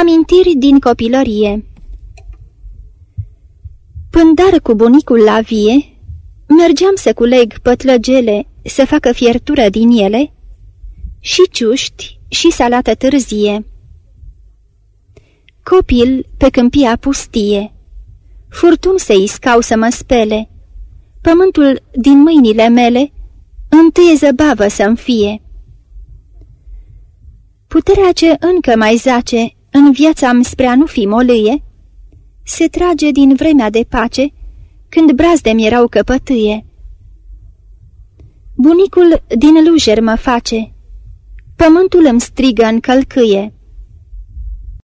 Amintiri din copilărie Pândar cu bunicul la vie, mergeam să culeg pătlăgele, să facă fiertură din ele, și ciuști și salată târzie. Copil pe câmpia pustie, furtun se iscau să mă spele, pământul din mâinile mele întâie zăbavă să-mi fie. Puterea ce încă mai zace în viața-mi spre a nu fi molâie, se trage din vremea de pace, când brazde-mi erau căpătâie. Bunicul din lujer mă face, pământul îmi strigă în călcâie.